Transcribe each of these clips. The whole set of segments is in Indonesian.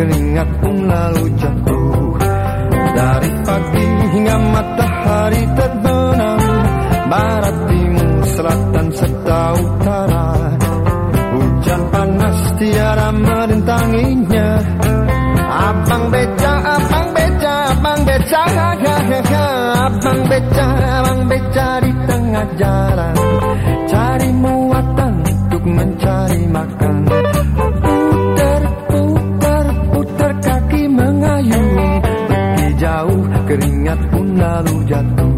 keringat pun lalu jatuh Dari pagi hingga matahari terbenam Barat, timur, selatan, serta utara Hujan panas tiada merintanginya. Abang beca, abang beca, abang beca Abang beca, abang beca di tengah jalan. Keringat pun lalu jatuh.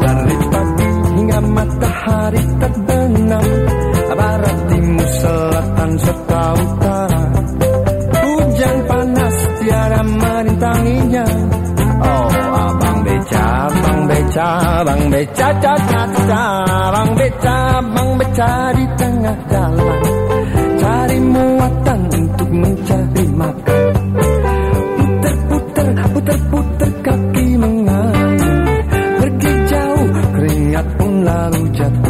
Dari pagi hingga matahari terbenam carang beca caca carang beca bang beca di tengah jalan. Cari muatan untuk mencari makan. Puter puter puter puter kaki mengayun pergi jauh keringat pun lalu jatuh.